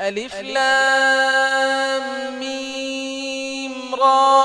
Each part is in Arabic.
ألف لام ميم را.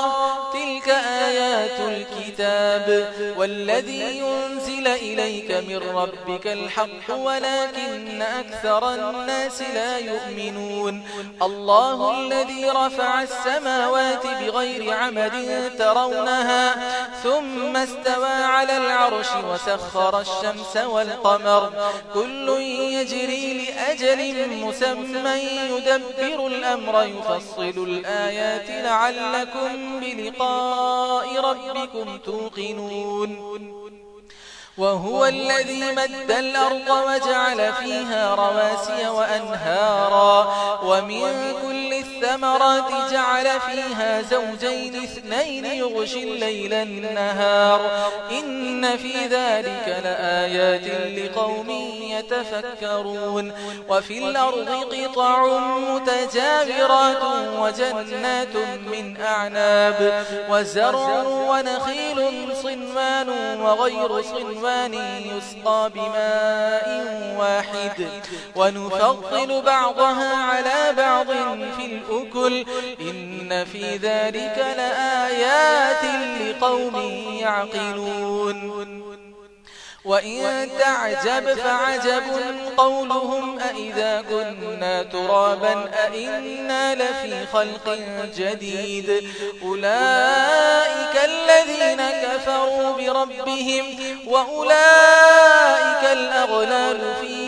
تلك آيات الكتاب الكتاب والذي ينزل إليك من ربك الحق ولكن أكثر الناس لا يؤمنون. الله الذي رفع السماوات بغير عمد ترونها ثم استوى على العرش وسخر الشمس والقمر. كل يجري لأجل مسمى يدبر الأمر يفصل الآيات لعلكم بلقاء ربكم توقنون. وهو الذي مد الأرض وجعل فيها رواسي وأنهارا. ومن كل الثمرات جعل فيها زوجين اثنين يغشي الليل النهار. إن في ذلك لآيات لقوم يتفكرون. وفي الأرض قطع متجاورات وجنات من أعناب. وزرع ونخيل صنوان وغير صنوان يسقى بماء واحد. ونفضل بعضها على بعض في الأرض الأكل إن في ذلك لآيات لقوم يعقلون. وإن تعجب فعجب قولهم أئذا كنا ترابا أئنا لفي خلق جديد. أولئك الذين كفروا بربهم وأولئك الأغلال فيه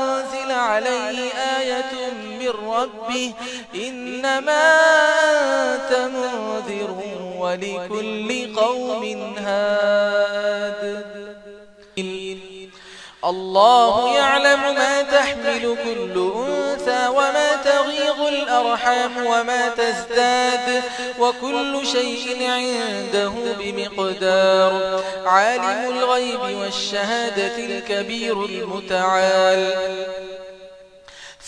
عليه آية من ربه إنما أنت منذر ولكل قوم هاد. الله يعلم ما تحمل كل أنثى وما تغيظ الأرحام وما تزداد وكل شيء عنده بمقدار. عالم الغيب والشهادة الكبير المتعال.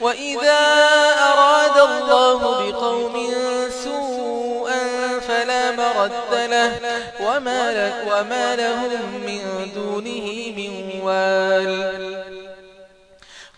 وإذا أراد الله بقوم سوءا فلا مرد له وما, لك وما لهم من دونه من وال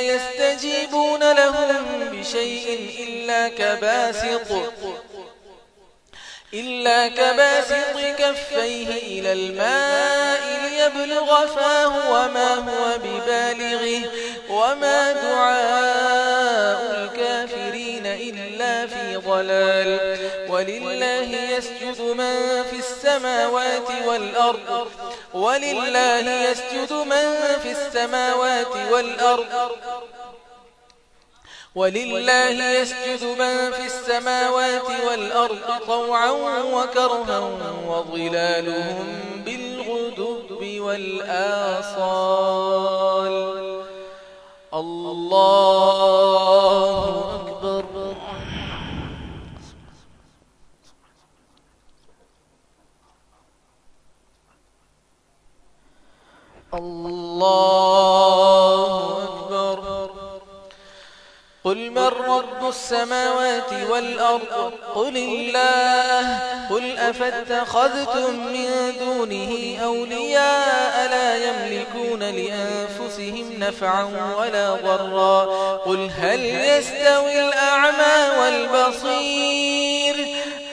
يستجيبون لهم بشيء إلا كباسط إلا كباسط كفيه إلى الماء ليبلغ فاه وما هو ببالغه وما دعاء الكافرين. إلا في ضلال ولله يسجد من في السماوات والأرض ولله يسجد من في السماوات والأرض ولله يسجد من في السماوات والأرض طوعا وكرها وظلالهم بالغدب والآصال. الله one. السماوات والأرض. قل الله قل أفاتخذتم من دونه أولياء لا يملكون لأنفسهم نفعا ولا ضرا. قل هل يستوي الأعمى والبصير؟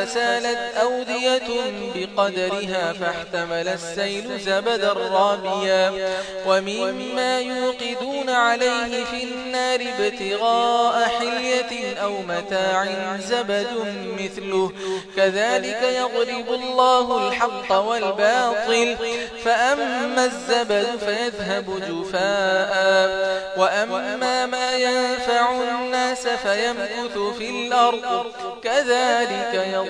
فسالت أودية بقدرها فاحتمل السيل زبدا رابيا ومما يوقدون عليه في النار ابتغاء حلية أو متاع زبد مثله. كذلك يغرب الله الحق والباطل. فأما الزبد فيذهب جفاء. وأما ما ينفع الناس فيمكث في الأرض. كذلك يغرب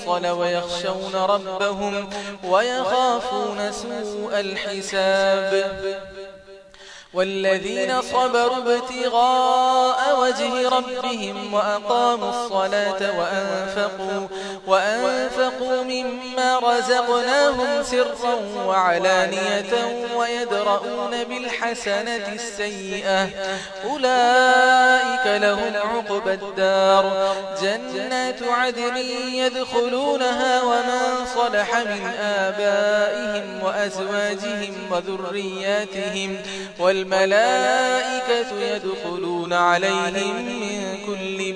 الفصل وَيَخْشَوْنَ رَبَّهُمْ وَيَخَافُونَ سُوءَ الْحِسَابِ والذين صبروا ابتغاء وجه ربهم وأقاموا الصلاة وأنفقوا, وأنفقوا أنفقوا مما رزقناهم سرا وعلانية ويدرؤون بالحسنة السيئة أولئك لهم عقب الدار جنات عدن يدخلونها ومن صلح من آبائهم وأزواجهم وذرياتهم والملائكة يدخلون عليهم من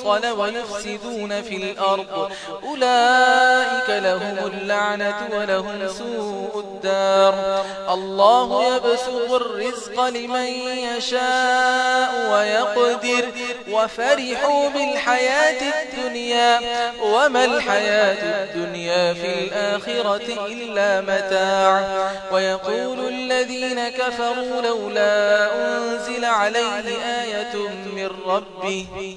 الْفِصْلَ وَيُفْسِدُونَ فِي الْأَرْضِ. أُولَئِكَ لَهُمُ اللَّعْنَةُ وَلَهُمْ سُوءُ الدَّارِ. اللَّهُ يَبْسُطُ الرِّزْقَ لِمَن يَشَاءُ وَيَقْدِرُ. وَفَرِحُوا بِالْحَيَاةِ الدُّنْيَا. وَمَا الْحَيَاةُ الدُّنْيَا فِي الْآخِرَةِ إِلَّا مَتَاعٌ. وَيَقُولُ الَّذِينَ كَفَرُوا لَوْلَا أُنْزِلَ عَلَيْهِ آيَةٌ مِنْ رَبِّهِ.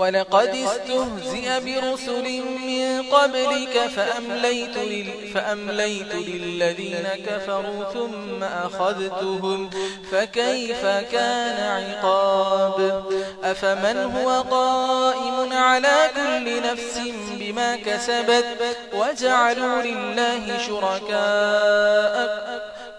ولقد استهزئ برسل من قبلك فأمليت, لل فأمليت للذين كفروا ثم أخذتهم فكيف كان عقاب؟ أفمن هو قائم على كل نفس بما كسبت وجعلوا لله شركاء؟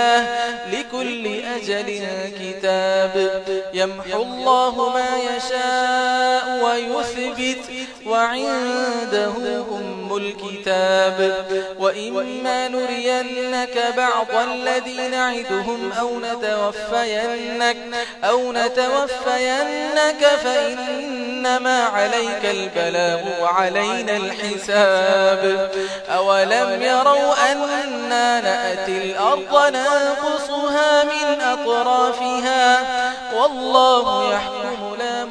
الله لكل أجل كتاب يمحو الله ما يشاء ويثبت وعنده أم الكتاب. وإما نرينك بعض الذين نعدهم أو نتوفينك, أو نتوفينك فإنما عليك البلاغ وعلينا الحساب. أولم يروا أننا نأتي الأرض ننقصها من أطرافها؟ والله يحكم